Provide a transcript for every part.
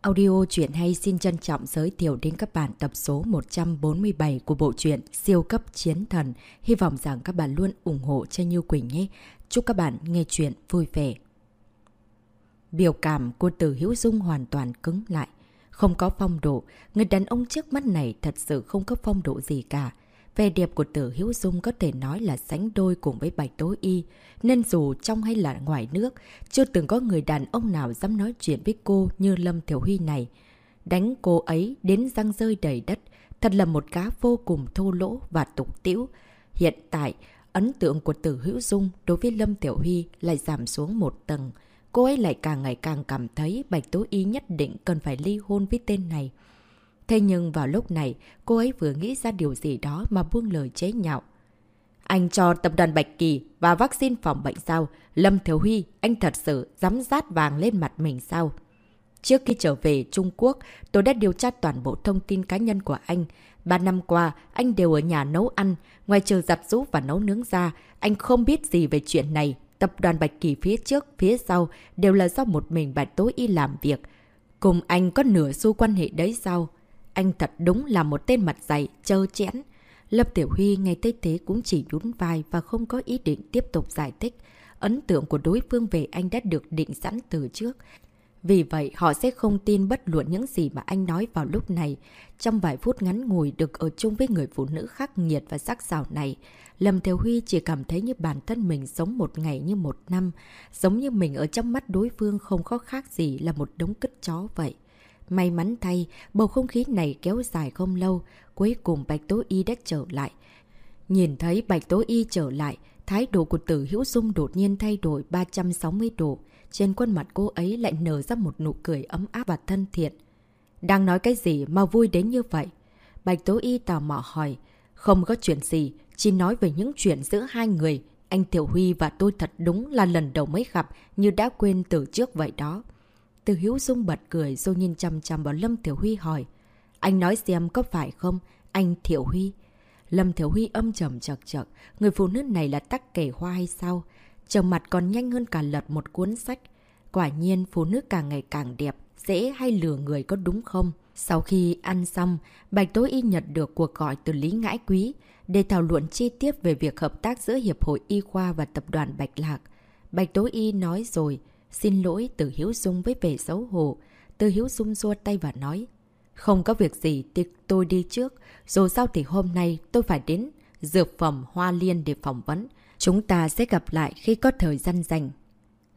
Audio truyện hay xin trân trọng giới thiệu đến các bạn tập số 147 của bộ truyện Siêu cấp chiến thần. Hy vọng rằng các bạn luôn ủng hộ cho Như Quỳnh nhé. Chúc các bạn nghe truyện vui vẻ. Biểu cảm của từ hữu Dung hoàn toàn cứng lại. Không có phong độ, người đàn ông trước mắt này thật sự không có phong độ gì cả. Vẻ đẹp của tử Hiếu Dung có thể nói là sánh đôi cùng với Bạch Tố Y, nên dù trong hay là ngoài nước, chưa từng có người đàn ông nào dám nói chuyện với cô như Lâm Thiểu Huy này. Đánh cô ấy đến răng rơi đầy đất, thật là một cá vô cùng thô lỗ và tục tiễu. Hiện tại, ấn tượng của tử Hữu Dung đối với Lâm Tiểu Huy lại giảm xuống một tầng. Cô ấy lại càng ngày càng cảm thấy Bạch Tố Y nhất định cần phải ly hôn với tên này. Thế nhưng vào lúc này, cô ấy vừa nghĩ ra điều gì đó mà buông lời chế nhạo. Anh cho tập đoàn Bạch Kỳ và vaccine phòng bệnh sao? Lâm Thiếu Huy, anh thật sự dám rát vàng lên mặt mình sao? Trước khi trở về Trung Quốc, tôi đã điều tra toàn bộ thông tin cá nhân của anh. Ba năm qua, anh đều ở nhà nấu ăn. Ngoài trừ giặt rũ và nấu nướng ra, anh không biết gì về chuyện này. Tập đoàn Bạch Kỳ phía trước, phía sau đều là do một mình Bạch Tố Y làm việc. Cùng anh có nửa xu quan hệ đấy sao? Anh thật đúng là một tên mặt dày, chơ chẽn. Lâm Tiểu Huy ngay tới thế cũng chỉ nhún vai và không có ý định tiếp tục giải thích. Ấn tượng của đối phương về anh đã được định sẵn từ trước. Vì vậy, họ sẽ không tin bất luận những gì mà anh nói vào lúc này. Trong vài phút ngắn ngủi được ở chung với người phụ nữ khắc nghiệt và sắc sảo này, Lâm Thiều Huy chỉ cảm thấy như bản thân mình sống một ngày như một năm, giống như mình ở trong mắt đối phương không có khác gì là một đống cứt chó vậy. May mắn thay, bầu không khí này kéo dài không lâu, cuối cùng Bạch Tố Y đã trở lại. Nhìn thấy Bạch Tố Y trở lại, thái độ của tử hữu dung đột nhiên thay đổi 360 độ. Trên khuôn mặt cô ấy lại nở ra một nụ cười ấm áp và thân thiện. Đang nói cái gì mà vui đến như vậy? Bạch Tố Y tò mò hỏi. Không có chuyện gì, chỉ nói về những chuyện giữa hai người. Anh Tiểu Huy và tôi thật đúng là lần đầu mới gặp như đã quên từ trước vậy đó. Từ Hiếu Dung bật cười rồi nhìn chăm chăm vào Lâm Thiểu Huy hỏi. Anh nói xem có phải không? Anh Thiểu Huy. Lâm Thiểu Huy âm trầm chật chật. Người phụ nữ này là tắc kể hoa hay sao? Trầm mặt còn nhanh hơn cả lật một cuốn sách. Quả nhiên phụ nữ càng ngày càng đẹp, dễ hay lừa người có đúng không? Sau khi ăn xong, Bạch tối Y nhận được cuộc gọi từ Lý Ngãi Quý để thảo luận chi tiết về việc hợp tác giữa Hiệp hội Y khoa và Tập đoàn Bạch Lạc. Bạch tối Y nói rồi, Xin lỗi từ Hiếu Dung với vẻ xấu hổ. Từ Hiếu Dung xua tay và nói. Không có việc gì thì tôi đi trước. Dù sao thì hôm nay tôi phải đến Dược phẩm Hoa Liên để phỏng vấn. Chúng ta sẽ gặp lại khi có thời gian dành.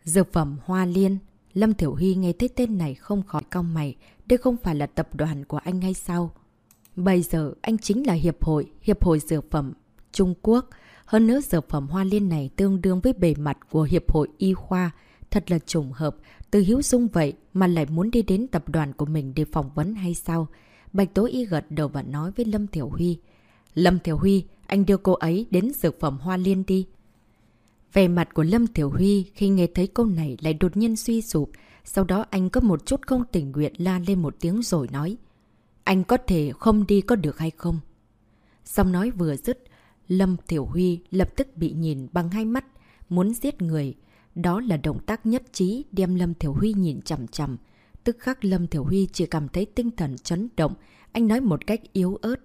Dược phẩm Hoa Liên. Lâm Thiểu Hy nghe thấy tên này không khỏi cong mày. Đây không phải là tập đoàn của anh hay sao? Bây giờ anh chính là Hiệp hội, Hiệp hội Dược phẩm Trung Quốc. Hơn nữa dược phẩm Hoa Liên này tương đương với bề mặt của Hiệp hội Y Khoa. Thật là trùng hợp, từ hiếu dung vậy mà lại muốn đi đến tập đoàn của mình để phỏng vấn hay sao? Bạch Tố Y gật đầu và nói với Lâm Thiểu Huy. Lâm Thiểu Huy, anh đưa cô ấy đến dược phẩm Hoa Liên đi. Về mặt của Lâm Thiểu Huy khi nghe thấy câu này lại đột nhiên suy sụp. Sau đó anh có một chút không tình nguyện la lên một tiếng rồi nói. Anh có thể không đi có được hay không? Xong nói vừa dứt, Lâm Thiểu Huy lập tức bị nhìn bằng hai mắt, muốn giết người. Đó là động tác nhất trí đem Lâm Thiểu Huy nhìn chầm chầm. Tức khắc Lâm Thiểu Huy chỉ cảm thấy tinh thần chấn động. Anh nói một cách yếu ớt.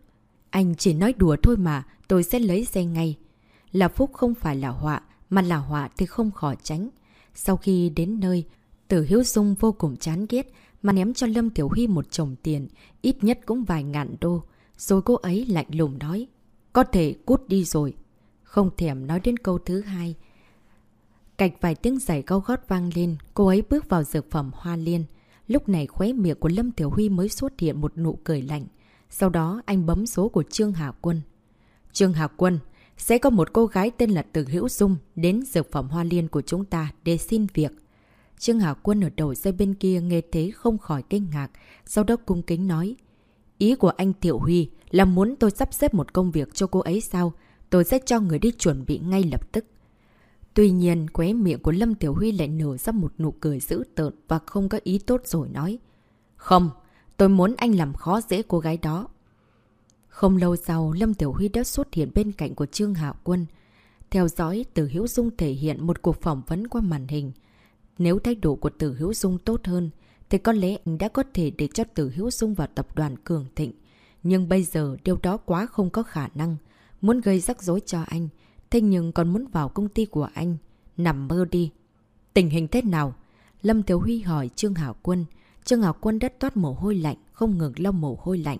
Anh chỉ nói đùa thôi mà, tôi sẽ lấy xe ngay. Là phúc không phải là họa, mà là họa thì không khỏi tránh. Sau khi đến nơi, Tử Hiếu Dung vô cùng chán ghét mà ném cho Lâm Tiểu Huy một chồng tiền, ít nhất cũng vài ngàn đô. Rồi cô ấy lạnh lùng nói, có thể cút đi rồi. Không thèm nói đến câu thứ hai, Cạch vài tiếng giày cao gót vang lên, cô ấy bước vào dược phẩm hoa liên. Lúc này khóe miệng của Lâm Tiểu Huy mới xuất hiện một nụ cười lạnh. Sau đó anh bấm số của Trương Hà Quân. Trương Hà Quân, sẽ có một cô gái tên là Từ Hữu Dung đến dược phẩm hoa liên của chúng ta để xin việc. Trương Hà Quân ở đầu dây bên kia nghe thế không khỏi kinh ngạc, sau đó cung kính nói. Ý của anh Tiểu Huy là muốn tôi sắp xếp một công việc cho cô ấy sao? Tôi sẽ cho người đi chuẩn bị ngay lập tức. Tuy nhiên, khóe miệng của Lâm Tiểu Huy lại nở ra một nụ cười dữ tợn và không có ý tốt rồi nói. Không, tôi muốn anh làm khó dễ cô gái đó. Không lâu sau, Lâm Tiểu Huy đã xuất hiện bên cạnh của Trương Hạ Quân. Theo dõi, Tử Hiếu Dung thể hiện một cuộc phỏng vấn qua màn hình. Nếu thái độ của Tử Hiếu Dung tốt hơn, thì có lẽ anh đã có thể để cho Tử Hiếu Dung vào tập đoàn Cường Thịnh. Nhưng bây giờ điều đó quá không có khả năng. Muốn gây rắc rối cho anh, thế nhưng còn muốn vào công ty của anh. Nằm mơ đi. Tình hình thế nào? Lâm Thiếu Huy hỏi Trương Hảo Quân. Trương Hảo Quân đất toát mồ hôi lạnh, không ngừng lau mồ hôi lạnh.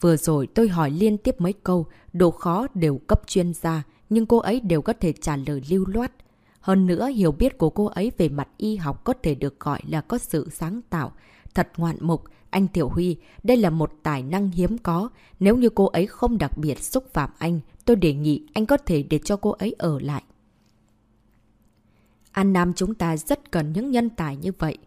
Vừa rồi tôi hỏi liên tiếp mấy câu, độ khó đều cấp chuyên gia, nhưng cô ấy đều có thể trả lời lưu loát. Hơn nữa, hiểu biết của cô ấy về mặt y học có thể được gọi là có sự sáng tạo. Thật ngoạn mục, anh Tiểu Huy, đây là một tài năng hiếm có. Nếu như cô ấy không đặc biệt xúc phạm anh, tôi đề nghị anh có thể để cho cô ấy ở lại. An Nam chúng ta rất cần những nhân tài như vậy.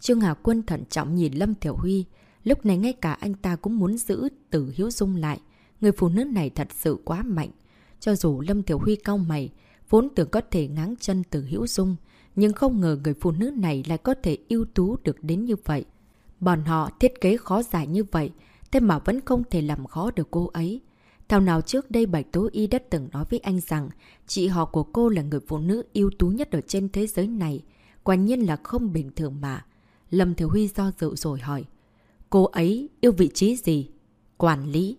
Trương Hà Quân thận trọng nhìn Lâm Tiểu Huy. Lúc này ngay cả anh ta cũng muốn giữ Tử Hiếu Dung lại. Người phụ nữ này thật sự quá mạnh. Cho dù Lâm Tiểu Huy cao mày, vốn tưởng có thể ngáng chân Tử Hiếu Dung, nhưng không ngờ người phụ nữ này lại có thể ưu tú được đến như vậy. Bọn họ thiết kế khó giải như vậy, thế mà vẫn không thể làm khó được cô ấy. Thảo nào trước đây Bạch Tố Y đã từng nói với anh rằng chị họ của cô là người phụ nữ ưu tú nhất ở trên thế giới này. Quả nhiên là không bình thường mà. Lâm Thiếu Huy do dự rồi hỏi. Cô ấy yêu vị trí gì? Quản lý.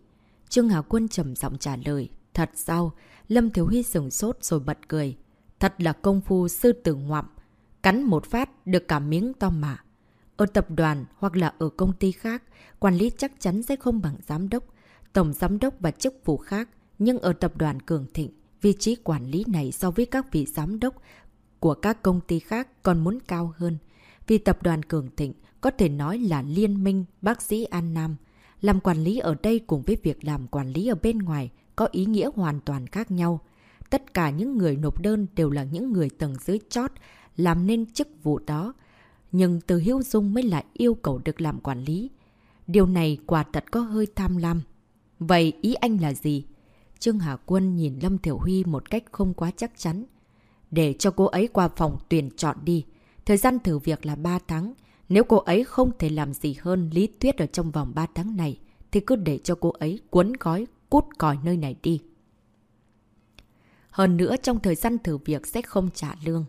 Trương Hà Quân trầm giọng trả lời. Thật sao? Lâm Thiếu Huy sừng sốt rồi bật cười. Thật là công phu sư tử ngoạm. Cắn một phát được cả miếng to mà. Ở tập đoàn hoặc là ở công ty khác, quản lý chắc chắn sẽ không bằng giám đốc, tổng giám đốc và chức vụ khác. Nhưng ở tập đoàn Cường Thịnh, vị trí quản lý này so với các vị giám đốc của các công ty khác còn muốn cao hơn. Vì tập đoàn Cường Thịnh có thể nói là liên minh bác sĩ An Nam. Làm quản lý ở đây cùng với việc làm quản lý ở bên ngoài có ý nghĩa hoàn toàn khác nhau. Tất cả những người nộp đơn đều là những người tầng dưới chót làm nên chức vụ đó. Nhưng từ Hiếu Dung mới lại yêu cầu được làm quản lý. Điều này quả thật có hơi tham lam. Vậy ý anh là gì? Trương Hà Quân nhìn Lâm Thiểu Huy một cách không quá chắc chắn. Để cho cô ấy qua phòng tuyển chọn đi. Thời gian thử việc là 3 tháng. Nếu cô ấy không thể làm gì hơn lý thuyết ở trong vòng 3 tháng này, thì cứ để cho cô ấy cuốn gói, cút còi nơi này đi. Hơn nữa trong thời gian thử việc sẽ không trả lương.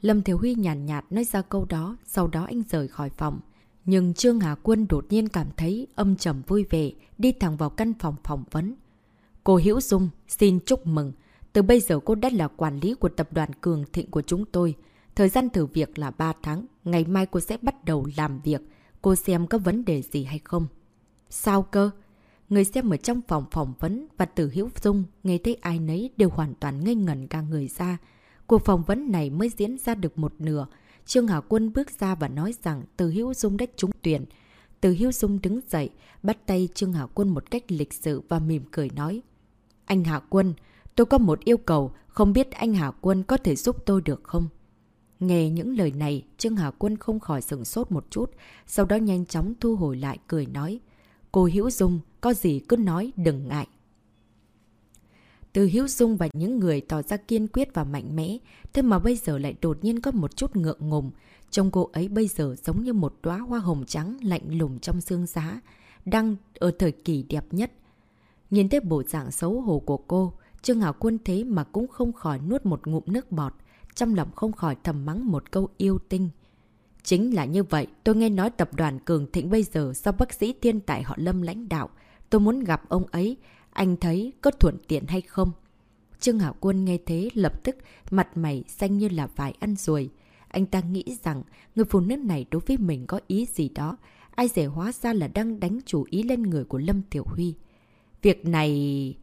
Lâm Thiếu Huy nhàn nhạt, nhạt nói ra câu đó, sau đó anh rời khỏi phòng. Nhưng Trương Hà Quân đột nhiên cảm thấy âm trầm vui vẻ, đi thẳng vào căn phòng phỏng vấn. Cô Hữu Dung, xin chúc mừng. Từ bây giờ cô đã là quản lý của tập đoàn Cường Thịnh của chúng tôi. Thời gian thử việc là 3 tháng, ngày mai cô sẽ bắt đầu làm việc. Cô xem có vấn đề gì hay không? Sao cơ? Người xem ở trong phòng phỏng vấn và từ Hữu Dung nghe thấy ai nấy đều hoàn toàn ngây ngẩn cả người ra. Cuộc phỏng vấn này mới diễn ra được một nửa. Trương Hà Quân bước ra và nói rằng Từ Hiếu Dung đã trúng tuyển. Từ Hiếu Dung đứng dậy, bắt tay Trương Hà Quân một cách lịch sự và mỉm cười nói. Anh Hà Quân, tôi có một yêu cầu, không biết anh Hà Quân có thể giúp tôi được không? Nghe những lời này, Trương Hà Quân không khỏi sửng sốt một chút, sau đó nhanh chóng thu hồi lại cười nói. Cô Hiếu Dung, có gì cứ nói, đừng ngại. Từ Hiếu Dung và những người tỏ ra kiên quyết và mạnh mẽ, thế mà bây giờ lại đột nhiên có một chút ngượng ngùng. Trông cô ấy bây giờ giống như một đóa hoa hồng trắng lạnh lùng trong xương giá, đang ở thời kỳ đẹp nhất. Nhìn thấy bộ dạng xấu hổ của cô, Trương Hảo Quân thế mà cũng không khỏi nuốt một ngụm nước bọt, trong lòng không khỏi thầm mắng một câu yêu tinh. Chính là như vậy, tôi nghe nói tập đoàn Cường Thịnh bây giờ do bác sĩ thiên tại họ Lâm lãnh đạo. Tôi muốn gặp ông ấy, anh thấy có thuận tiện hay không? Trương Hảo Quân nghe thế lập tức mặt mày xanh như là vải ăn ruồi. Anh ta nghĩ rằng người phụ nữ này đối với mình có ý gì đó. Ai dễ hóa ra là đang đánh chủ ý lên người của Lâm Tiểu Huy. Việc này...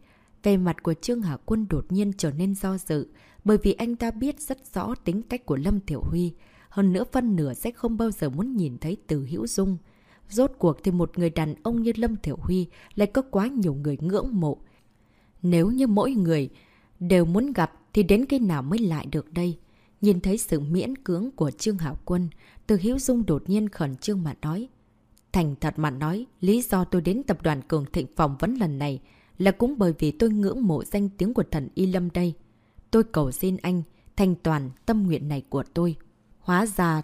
Về mặt của Trương Hà Quân đột nhiên trở nên do dự, bởi vì anh ta biết rất rõ tính cách của Lâm Tiểu Huy. Hơn nữa phân nửa sẽ không bao giờ muốn nhìn thấy từ hữu dung. Rốt cuộc thì một người đàn ông như Lâm Thiểu Huy lại có quá nhiều người ngưỡng mộ. Nếu như mỗi người đều muốn gặp thì đến khi nào mới lại được đây? Nhìn thấy sự miễn cưỡng của Trương Hảo Quân, từ Hiếu Dung đột nhiên khẩn trương mà nói. Thành thật mà nói, lý do tôi đến tập đoàn Cường Thịnh phỏng vấn lần này là cũng bởi vì tôi ngưỡng mộ danh tiếng của thần Y Lâm đây. Tôi cầu xin anh, thành toàn tâm nguyện này của tôi. Hóa ra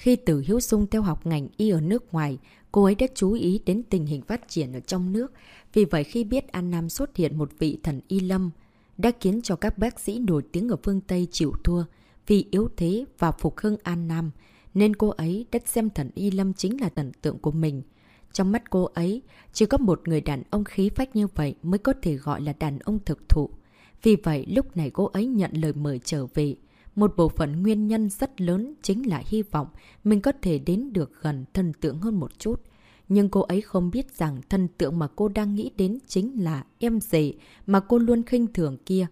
khi Tử Hiếu Dung theo học ngành y ở nước ngoài, cô ấy đã chú ý đến tình hình phát triển ở trong nước. Vì vậy khi biết An Nam xuất hiện một vị thần y lâm, đã khiến cho các bác sĩ nổi tiếng ở phương Tây chịu thua vì yếu thế và phục hưng An Nam. nên cô ấy đã xem thần Y Lâm chính là thần tượng của mình. Trong mắt cô ấy, chỉ có một người đàn ông khí phách như vậy mới có thể gọi là đàn ông thực thụ. Vì vậy, lúc này cô ấy nhận lời mời trở về. Một bộ phận nguyên nhân rất lớn chính là hy vọng mình có thể đến được gần thần tượng hơn một chút. Nhưng cô ấy không biết rằng thần tượng mà cô đang nghĩ đến chính là em rể mà cô luôn khinh thường kia.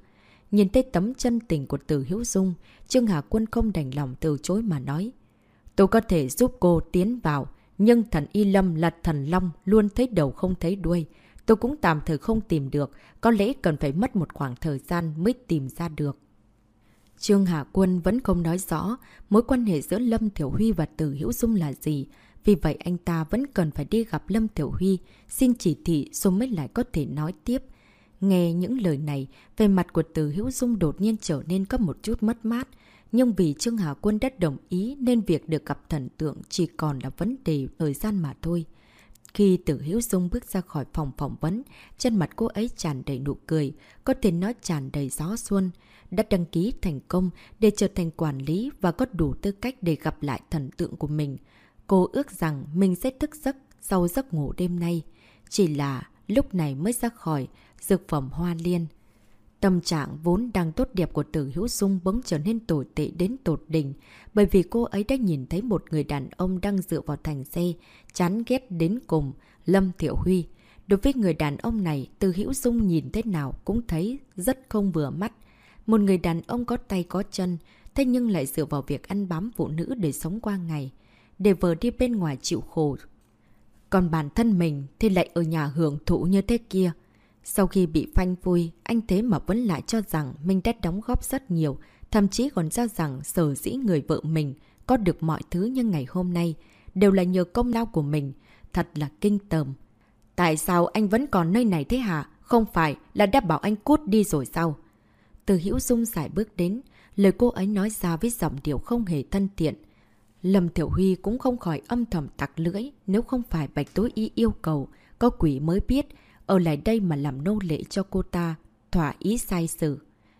Nhìn thấy tấm chân tình của Từ Hiếu Dung, Trương Hà Quân không đành lòng từ chối mà nói. Tôi có thể giúp cô tiến vào, nhưng thần Y Lâm là thần Long luôn thấy đầu không thấy đuôi. Tôi cũng tạm thời không tìm được, có lẽ cần phải mất một khoảng thời gian mới tìm ra được. Trương Hạ Quân vẫn không nói rõ mối quan hệ giữa Lâm Thiểu Huy và Từ Hiễu Dung là gì. Vì vậy anh ta vẫn cần phải đi gặp Lâm Tiểu Huy, xin chỉ thị rồi mới lại có thể nói tiếp. Nghe những lời này, về mặt của Từ Hữu Dung đột nhiên trở nên có một chút mất mát. Nhưng vì Trương Hà Quân đã đồng ý nên việc được gặp thần tượng chỉ còn là vấn đề thời gian mà thôi. Khi Tử Hiếu Dung bước ra khỏi phòng phỏng vấn, chân mặt cô ấy tràn đầy nụ cười, có thể nói tràn đầy gió xuân. Đã đăng ký thành công để trở thành quản lý và có đủ tư cách để gặp lại thần tượng của mình. Cô ước rằng mình sẽ thức giấc sau giấc ngủ đêm nay. Chỉ là lúc này mới ra khỏi dược phẩm hoa liên. Tâm trạng vốn đang tốt đẹp của Tử Hữu Dung bỗng trở nên tồi tệ đến tột đỉnh, bởi vì cô ấy đã nhìn thấy một người đàn ông đang dựa vào thành xe, chán ghét đến cùng, Lâm Thiệu Huy. Đối với người đàn ông này, Tử Hữu Dung nhìn thế nào cũng thấy rất không vừa mắt. Một người đàn ông có tay có chân, thế nhưng lại dựa vào việc ăn bám phụ nữ để sống qua ngày, để vợ đi bên ngoài chịu khổ. Còn bản thân mình thì lại ở nhà hưởng thụ như thế kia. Sau khi bị phanh vui, anh thế mà vẫn lại cho rằng mình đã đóng góp rất nhiều, thậm chí còn cho rằng sở dĩ người vợ mình có được mọi thứ như ngày hôm nay đều là nhờ công lao của mình. Thật là kinh tởm. Tại sao anh vẫn còn nơi này thế hả? Không phải là đã bảo anh cút đi rồi sao? Từ Hữu Dung giải bước đến, lời cô ấy nói ra với giọng điệu không hề thân thiện. Lâm Tiểu Huy cũng không khỏi âm thầm tặc lưỡi nếu không phải Bạch Tối Y yêu cầu, có quỷ mới biết ở lại đây mà làm nô lệ cho cô ta, thỏa ý sai xử.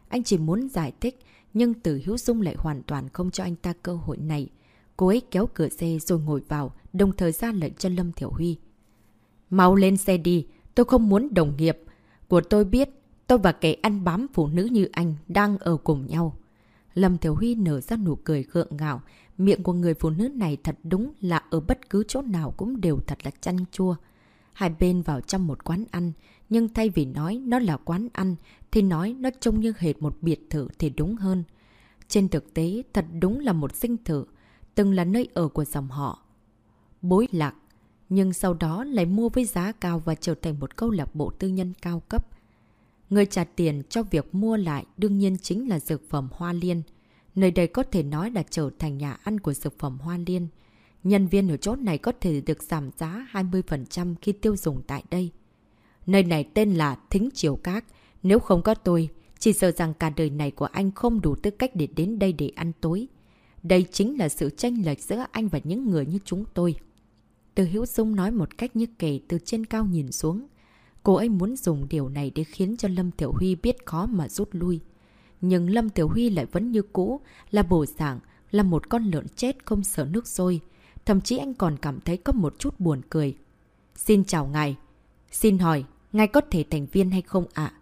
Anh chỉ muốn giải thích, nhưng từ Hữu Dung lại hoàn toàn không cho anh ta cơ hội này. Cô ấy kéo cửa xe rồi ngồi vào, đồng thời ra lệnh cho Lâm Thiểu Huy. Mau lên xe đi, tôi không muốn đồng nghiệp. Của tôi biết, tôi và kẻ ăn bám phụ nữ như anh đang ở cùng nhau. Lâm Thiểu Huy nở ra nụ cười gượng ngạo. Miệng của người phụ nữ này thật đúng là ở bất cứ chỗ nào cũng đều thật là chanh chua. Hai bên vào trong một quán ăn, nhưng thay vì nói nó là quán ăn, thì nói nó trông như hệt một biệt thự thì đúng hơn. Trên thực tế, thật đúng là một sinh thự, từng là nơi ở của dòng họ. Bối lạc, nhưng sau đó lại mua với giá cao và trở thành một câu lạc bộ tư nhân cao cấp. Người trả tiền cho việc mua lại đương nhiên chính là dược phẩm hoa liên. Nơi đây có thể nói là trở thành nhà ăn của dược phẩm hoa liên. Nhân viên ở chốt này có thể được giảm giá 20% khi tiêu dùng tại đây. Nơi này tên là Thính Triều Các. Nếu không có tôi, chỉ sợ rằng cả đời này của anh không đủ tư cách để đến đây để ăn tối. Đây chính là sự tranh lệch giữa anh và những người như chúng tôi. Từ Hiếu Dung nói một cách như kể từ trên cao nhìn xuống. Cô ấy muốn dùng điều này để khiến cho Lâm Tiểu Huy biết khó mà rút lui. Nhưng Lâm Tiểu Huy lại vẫn như cũ, là bổ sảng, là một con lợn chết không sợ nước sôi. Thậm chí anh còn cảm thấy có một chút buồn cười. Xin chào ngài. Xin hỏi, ngài có thể thành viên hay không ạ?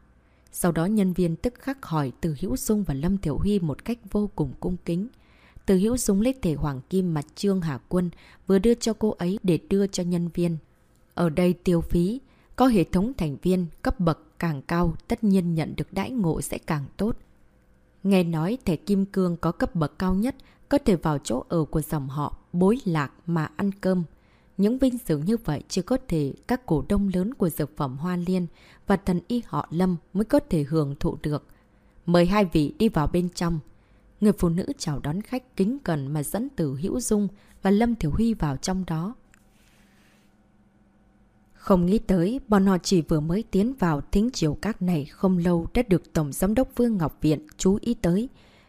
Sau đó nhân viên tức khắc hỏi từ Hữu Dung và Lâm tiểu Huy một cách vô cùng cung kính. Từ Hữu Dung lấy thể hoàng kim mặt Trương Hà Quân vừa đưa cho cô ấy để đưa cho nhân viên. Ở đây tiêu phí, có hệ thống thành viên cấp bậc càng cao tất nhiên nhận được đãi ngộ sẽ càng tốt. Nghe nói thẻ kim cương có cấp bậc cao nhất có thể vào chỗ ở của dòng họ bối lạc mà ăn cơm. Những vinh dự như vậy chỉ có thể các cổ đông lớn của dược phẩm Hoa Liên và thần y họ Lâm mới có thể hưởng thụ được. Mời hai vị đi vào bên trong. Người phụ nữ chào đón khách kính cẩn mà dẫn từ Hữu Dung và Lâm Thiểu Huy vào trong đó. Không nghĩ tới, bọn họ chỉ vừa mới tiến vào thính chiều các này không lâu đã được Tổng Giám đốc Vương Ngọc Viện chú ý tới.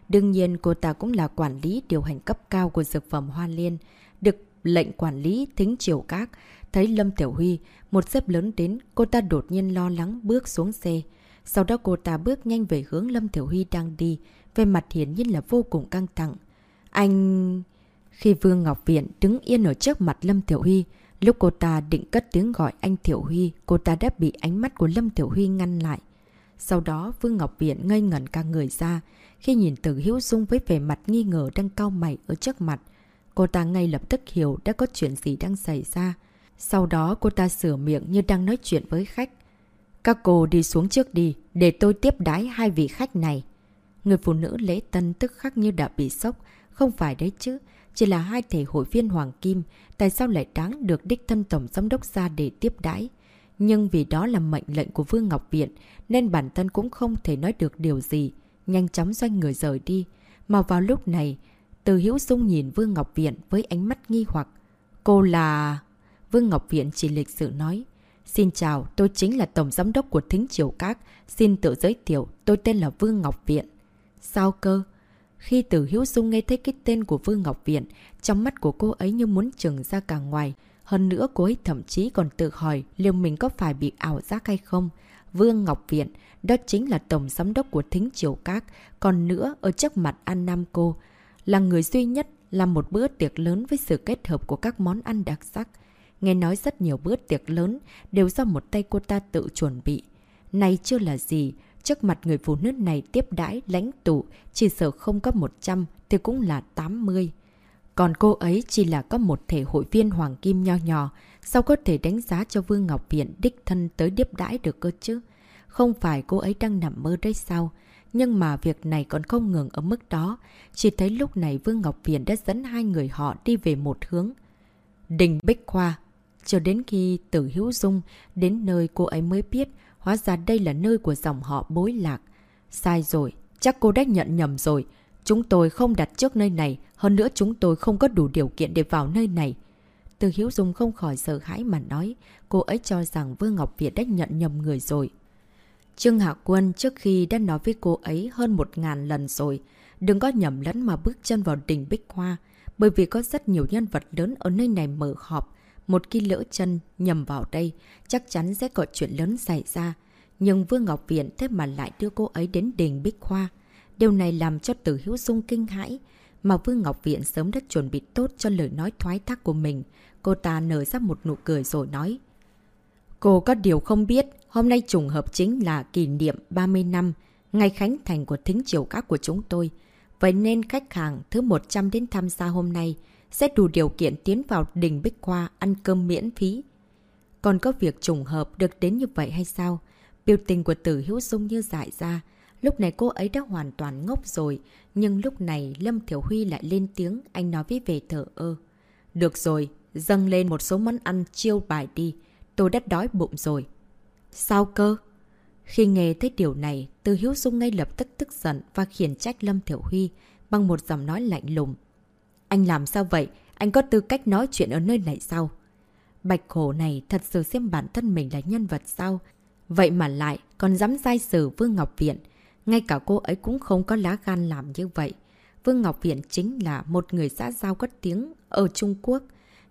Đương nhiên cô ta cũng là quản lý điều hành cấp cao của dược phẩm Hoa Liên, được lệnh quản lý thính chiều các. Thấy Lâm Tiểu Huy, một xếp lớn đến, cô ta đột nhiên lo lắng bước xuống xe. Sau đó cô ta bước nhanh về hướng Lâm Tiểu Huy đang đi, về mặt hiển nhiên là vô cùng căng thẳng. Anh... Khi Vương Ngọc Viện đứng yên ở trước mặt Lâm Tiểu Huy, lúc cô ta định cất tiếng gọi anh Tiểu Huy, cô ta đã bị ánh mắt của Lâm Tiểu Huy ngăn lại. Sau đó Vương Ngọc Viện ngây ngẩn cả người ra, khi nhìn từ Hiếu Dung với vẻ mặt nghi ngờ đang cao mày ở trước mặt. Cô ta ngay lập tức hiểu đã có chuyện gì đang xảy ra. Sau đó cô ta sửa miệng như đang nói chuyện với khách. Các cô đi xuống trước đi, để tôi tiếp đái hai vị khách này. Người phụ nữ lễ tân tức khắc như đã bị sốc. Không phải đấy chứ, chỉ là hai thể hội viên Hoàng Kim, tại sao lại đáng được đích thân tổng giám đốc ra để tiếp đãi? Nhưng vì đó là mệnh lệnh của Vương Ngọc Viện, nên bản thân cũng không thể nói được điều gì. Nhanh chóng doanh người rời đi. Mà vào lúc này, từ hiễu Dung nhìn Vương Ngọc Viện với ánh mắt nghi hoặc. Cô là... Vương Ngọc Viện chỉ lịch sự nói. Xin chào, tôi chính là Tổng Giám đốc của Thính Triều Các. Xin tự giới thiệu, tôi tên là Vương Ngọc Viện. Sao cơ? Khi Tử Hiếu Dung nghe thấy cái tên của Vương Ngọc Viện, trong mắt của cô ấy như muốn trừng ra cả ngoài. Hơn nữa cô ấy thậm chí còn tự hỏi liệu mình có phải bị ảo giác hay không. Vương Ngọc Viện, đó chính là Tổng Giám đốc của Thính Triều Các. Còn nữa, ở trước mặt An Nam cô, là người duy nhất làm một bữa tiệc lớn với sự kết hợp của các món ăn đặc sắc. Nghe nói rất nhiều bữa tiệc lớn đều do một tay cô ta tự chuẩn bị. Này chưa là gì, trước mặt người phụ nữ này tiếp đãi lãnh tụ, chỉ sợ không có 100 thì cũng là 80. Còn cô ấy chỉ là có một thể hội viên hoàng kim nho nhỏ, sao có thể đánh giá cho Vương Ngọc Viện đích thân tới tiếp đãi được cơ chứ? Không phải cô ấy đang nằm mơ đấy sao? Nhưng mà việc này còn không ngừng ở mức đó. Chỉ thấy lúc này Vương Ngọc Viện đã dẫn hai người họ đi về một hướng. Đình Bích Khoa Cho đến khi Tử Hiếu Dung đến nơi cô ấy mới biết hóa ra đây là nơi của dòng họ bối lạc. Sai rồi, chắc cô đã nhận nhầm rồi. Chúng tôi không đặt trước nơi này, hơn nữa chúng tôi không có đủ điều kiện để vào nơi này. Từ Hiếu Dung không khỏi sợ hãi mà nói, cô ấy cho rằng Vương Ngọc Việt đã nhận nhầm người rồi. Trương Hạ Quân trước khi đã nói với cô ấy hơn một ngàn lần rồi, đừng có nhầm lẫn mà bước chân vào đỉnh Bích Hoa, bởi vì có rất nhiều nhân vật lớn ở nơi này mở họp. Một khi lỡ chân nhầm vào đây, chắc chắn sẽ có chuyện lớn xảy ra. Nhưng Vương Ngọc Viện thế mà lại đưa cô ấy đến đền Bích khoa Điều này làm cho Tử Hiếu Dung kinh hãi. Mà Vương Ngọc Viện sớm đã chuẩn bị tốt cho lời nói thoái thác của mình. Cô ta nở ra một nụ cười rồi nói. Cô có điều không biết, hôm nay trùng hợp chính là kỷ niệm 30 năm ngày khánh thành của thính triều các của chúng tôi. Vậy nên khách hàng thứ 100 đến tham gia hôm nay sẽ đủ điều kiện tiến vào đình Bích Khoa ăn cơm miễn phí. Còn có việc trùng hợp được đến như vậy hay sao? Biểu tình của tử hữu dung như dại ra. Lúc này cô ấy đã hoàn toàn ngốc rồi. Nhưng lúc này Lâm Thiểu Huy lại lên tiếng, anh nói với về thở ơ. Được rồi, dâng lên một số món ăn chiêu bài đi. Tôi đã đói bụng rồi. Sao cơ? Khi nghe thấy điều này, Từ Hiếu Dung ngay lập tức tức giận và khiển trách Lâm Thiểu Huy bằng một giọng nói lạnh lùng. Anh làm sao vậy? Anh có tư cách nói chuyện ở nơi này sao? Bạch khổ này thật sự xem bản thân mình là nhân vật sao? Vậy mà lại còn dám sai xử Vương Ngọc Viện. Ngay cả cô ấy cũng không có lá gan làm như vậy. Vương Ngọc Viện chính là một người xã giao cất tiếng ở Trung Quốc.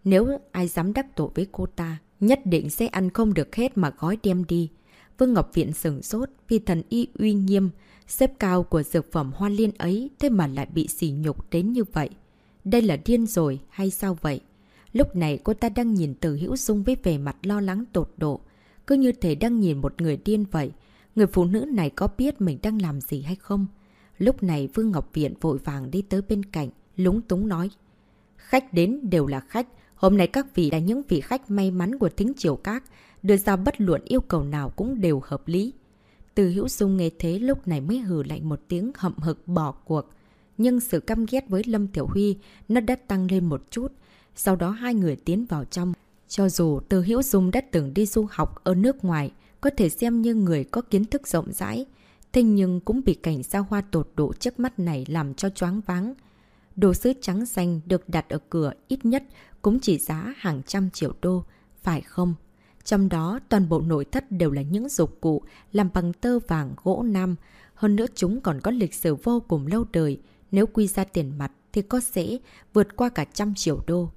Nếu ai dám đắc tội với cô ta, nhất định sẽ ăn không được hết mà gói đem đi. Vương Ngọc Viện sừng sốt vì thần y uy nghiêm, xếp cao của dược phẩm hoa liên ấy thế mà lại bị sỉ nhục đến như vậy. Đây là điên rồi hay sao vậy? Lúc này cô ta đang nhìn từ hữu dung với vẻ mặt lo lắng tột độ. Cứ như thể đang nhìn một người điên vậy. Người phụ nữ này có biết mình đang làm gì hay không? Lúc này Vương Ngọc Viện vội vàng đi tới bên cạnh, lúng túng nói. Khách đến đều là khách. Hôm nay các vị là những vị khách may mắn của thính triều các. Đưa ra bất luận yêu cầu nào cũng đều hợp lý. Từ hữu dung nghe thế lúc này mới hừ lạnh một tiếng hậm hực bỏ cuộc. Nhưng sự căm ghét với Lâm Tiểu Huy nó đã tăng lên một chút. Sau đó hai người tiến vào trong. Cho dù từ hữu dung đã từng đi du học ở nước ngoài, có thể xem như người có kiến thức rộng rãi, thế nhưng cũng bị cảnh sao hoa tột độ trước mắt này làm cho choáng váng. Đồ sứ trắng xanh được đặt ở cửa ít nhất cũng chỉ giá hàng trăm triệu đô, phải không? Trong đó toàn bộ nội thất đều là những dụng cụ làm bằng tơ vàng gỗ nam, hơn nữa chúng còn có lịch sử vô cùng lâu đời, nếu quy ra tiền mặt thì có dễ vượt qua cả trăm triệu đô.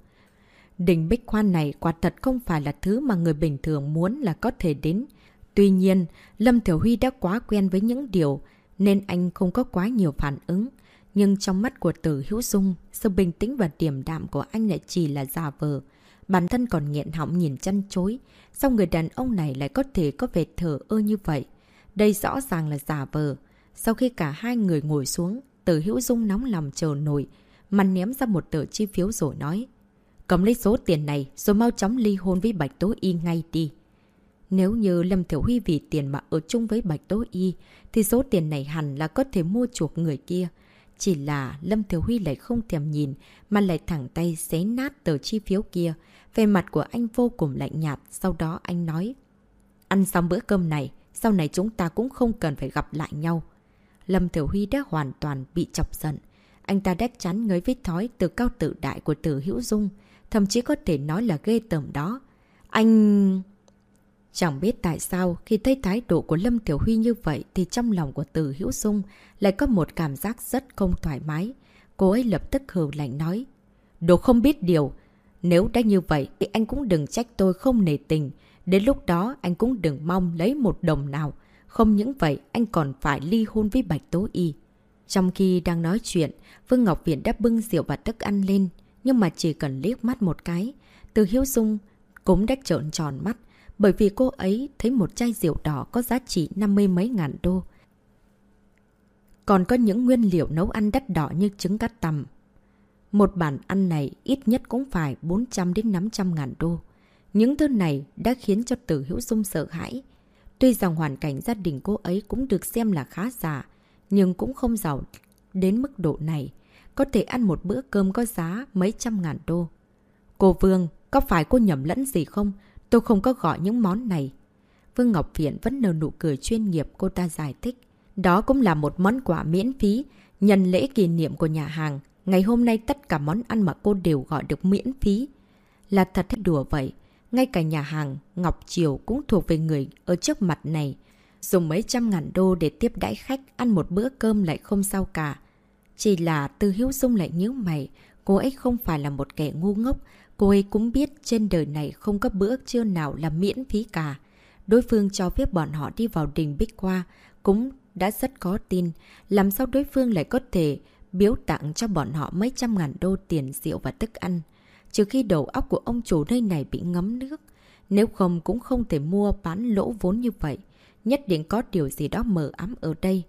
Đình Bích Khoan này quả thật không phải là thứ mà người bình thường muốn là có thể đến. Tuy nhiên, Lâm Thiểu Huy đã quá quen với những điều nên anh không có quá nhiều phản ứng. Nhưng trong mắt của Tử Hữu Dung, sự bình tĩnh và điềm đạm của anh lại chỉ là giả vờ. Bản thân còn nghiện họng nhìn chăn chối. Sao người đàn ông này lại có thể có vẻ thở ơ như vậy? Đây rõ ràng là giả vờ. Sau khi cả hai người ngồi xuống, từ Hữu Dung nóng lòng chờ nổi, mặt ném ra một tờ chi phiếu rồi nói. Cầm lấy số tiền này rồi mau chóng ly hôn với Bạch Tố Y ngay đi. Nếu như Lâm Thiểu Huy vì tiền mà ở chung với Bạch Tố Y, thì số tiền này hẳn là có thể mua chuộc người kia. Chỉ là Lâm Thiểu Huy lại không thèm nhìn, mà lại thẳng tay xé nát tờ chi phiếu kia. Về mặt của anh vô cùng lạnh nhạt, sau đó anh nói. Ăn xong bữa cơm này, sau này chúng ta cũng không cần phải gặp lại nhau. Lâm Thiểu Huy đã hoàn toàn bị chọc giận. Anh ta đét chắn ngới vết thói từ cao tự đại của tử Hữu Dung, thậm chí có thể nói là ghê tởm đó. Anh... Chẳng biết tại sao khi thấy thái độ của Lâm Tiểu Huy như vậy thì trong lòng của Từ Hữu Dung lại có một cảm giác rất không thoải mái. Cô ấy lập tức hừ lạnh nói. Đồ không biết điều. Nếu đã như vậy thì anh cũng đừng trách tôi không nề tình. Đến lúc đó anh cũng đừng mong lấy một đồng nào. Không những vậy anh còn phải ly hôn với Bạch Tố Y. Trong khi đang nói chuyện, Vương Ngọc Viện đã bưng rượu và thức ăn lên. Nhưng mà chỉ cần liếc mắt một cái, Từ Hiếu Dung cũng đã trợn tròn mắt bởi vì cô ấy thấy một chai rượu đỏ có giá trị năm mươi mấy ngàn đô. Còn có những nguyên liệu nấu ăn đắt đỏ như trứng cắt tầm. Một bản ăn này ít nhất cũng phải 400 đến 500 ngàn đô. Những thứ này đã khiến cho Tử Hữu Dung sợ hãi. Tuy rằng hoàn cảnh gia đình cô ấy cũng được xem là khá giả, nhưng cũng không giàu đến mức độ này. Có thể ăn một bữa cơm có giá mấy trăm ngàn đô. Cô Vương, có phải cô nhầm lẫn gì không? Tôi không có gọi những món này. Vương Ngọc Viện vẫn nở nụ cười chuyên nghiệp cô ta giải thích. Đó cũng là một món quà miễn phí, nhân lễ kỷ niệm của nhà hàng. Ngày hôm nay tất cả món ăn mà cô đều gọi được miễn phí. Là thật thích đùa vậy. Ngay cả nhà hàng Ngọc Triều cũng thuộc về người ở trước mặt này. Dùng mấy trăm ngàn đô để tiếp đãi khách ăn một bữa cơm lại không sao cả. Chỉ là Tư hiếu dung lại nhíu mày, cô ấy không phải là một kẻ ngu ngốc, Cô ấy cũng biết trên đời này không có bữa trưa nào là miễn phí cả. Đối phương cho phép bọn họ đi vào đình Bích Qua cũng đã rất có tin. Làm sao đối phương lại có thể biếu tặng cho bọn họ mấy trăm ngàn đô tiền rượu và thức ăn. Trừ khi đầu óc của ông chủ nơi này bị ngấm nước. Nếu không cũng không thể mua bán lỗ vốn như vậy. Nhất định có điều gì đó mờ ám ở đây.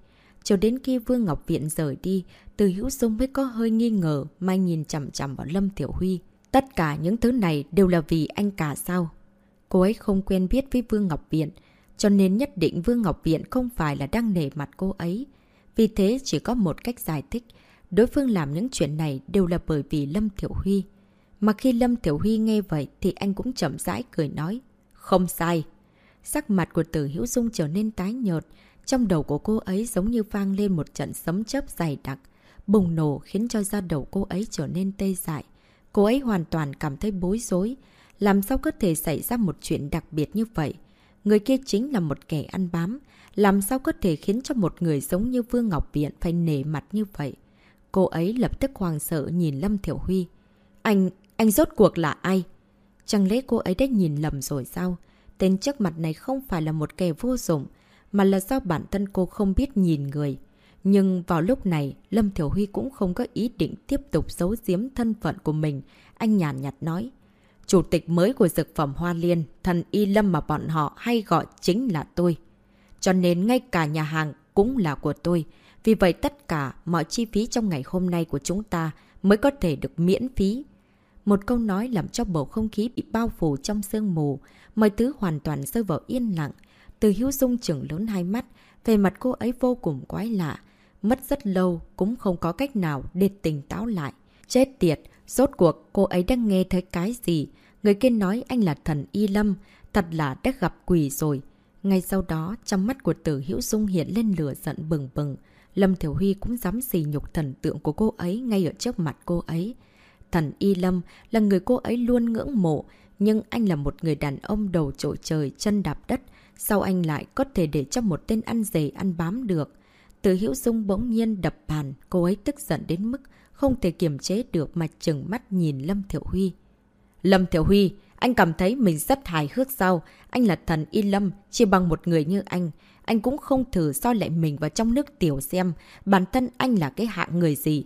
Cho đến khi Vương Ngọc Viện rời đi, từ hữu dung mới có hơi nghi ngờ, mai nhìn chằm chằm vào Lâm Tiểu Huy. Tất cả những thứ này đều là vì anh cả sao? Cô ấy không quen biết với Vương Ngọc Viện, cho nên nhất định Vương Ngọc Viện không phải là đang nể mặt cô ấy. Vì thế chỉ có một cách giải thích, đối phương làm những chuyện này đều là bởi vì Lâm Thiểu Huy. Mà khi Lâm Thiểu Huy nghe vậy thì anh cũng chậm rãi cười nói. Không sai. Sắc mặt của tử Hữu Dung trở nên tái nhợt, trong đầu của cô ấy giống như vang lên một trận sấm chớp dày đặc, bùng nổ khiến cho da đầu cô ấy trở nên tê dại. Cô ấy hoàn toàn cảm thấy bối rối. Làm sao có thể xảy ra một chuyện đặc biệt như vậy? Người kia chính là một kẻ ăn bám. Làm sao có thể khiến cho một người giống như Vương Ngọc Viện phải nể mặt như vậy? Cô ấy lập tức hoàng sợ nhìn Lâm Thiểu Huy. Anh, anh rốt cuộc là ai? Chẳng lẽ cô ấy đã nhìn lầm rồi sao? Tên trước mặt này không phải là một kẻ vô dụng, mà là do bản thân cô không biết nhìn người. Nhưng vào lúc này, Lâm Thiểu Huy cũng không có ý định tiếp tục giấu giếm thân phận của mình. Anh nhàn nhạt nói. Chủ tịch mới của dược phẩm Hoa Liên, thần Y Lâm mà bọn họ hay gọi chính là tôi. Cho nên ngay cả nhà hàng cũng là của tôi. Vì vậy tất cả mọi chi phí trong ngày hôm nay của chúng ta mới có thể được miễn phí. Một câu nói làm cho bầu không khí bị bao phủ trong sương mù, mọi thứ hoàn toàn rơi vào yên lặng. Từ hữu dung trưởng lớn hai mắt, về mặt cô ấy vô cùng quái lạ. Mất rất lâu cũng không có cách nào để tỉnh táo lại. Chết tiệt, rốt cuộc cô ấy đang nghe thấy cái gì? Người kia nói anh là thần Y Lâm, thật là đã gặp quỷ rồi. Ngay sau đó, trong mắt của tử Hữu Dung hiện lên lửa giận bừng bừng. Lâm Thiểu Huy cũng dám xì nhục thần tượng của cô ấy ngay ở trước mặt cô ấy. Thần Y Lâm là người cô ấy luôn ngưỡng mộ, nhưng anh là một người đàn ông đầu trội trời, chân đạp đất. Sao anh lại có thể để cho một tên ăn dày ăn bám được? Từ Hữu Dung bỗng nhiên đập bàn, cô ấy tức giận đến mức không thể kiềm chế được mà chừng mắt nhìn Lâm Thiểu Huy. Lâm Thiểu Huy, Anh cảm thấy mình rất hài hước sao? Anh là thần Y Lâm, chỉ bằng một người như anh. Anh cũng không thử soi lại mình vào trong nước tiểu xem bản thân anh là cái hạng người gì.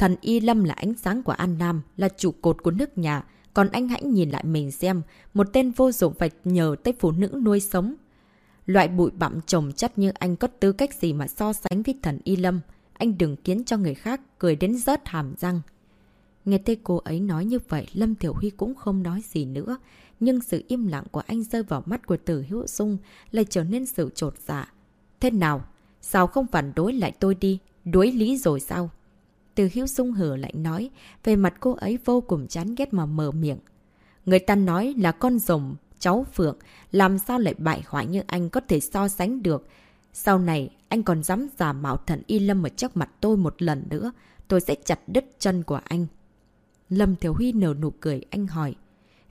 Thần Y Lâm là ánh sáng của An Nam, là trụ cột của nước nhà. Còn anh hãy nhìn lại mình xem, một tên vô dụng phải nhờ tới phụ nữ nuôi sống. Loại bụi bặm trồng chất như anh có tư cách gì mà so sánh với thần Y Lâm. Anh đừng khiến cho người khác cười đến rớt hàm răng. Nghe thấy cô ấy nói như vậy, Lâm Thiểu Huy cũng không nói gì nữa. Nhưng sự im lặng của anh rơi vào mắt của Tử Hữu Dung lại trở nên sự trột dạ. Thế nào? Sao không phản đối lại tôi đi? Đối lý rồi sao? Từ Hữu Dung hở lại nói, về mặt cô ấy vô cùng chán ghét mà mở miệng. Người ta nói là con rồng, cháu Phượng, làm sao lại bại hoại như anh có thể so sánh được. Sau này, anh còn dám giả mạo thần Y Lâm ở trước mặt tôi một lần nữa, tôi sẽ chặt đứt chân của anh. Lâm Thiếu Huy nở nụ cười, anh hỏi.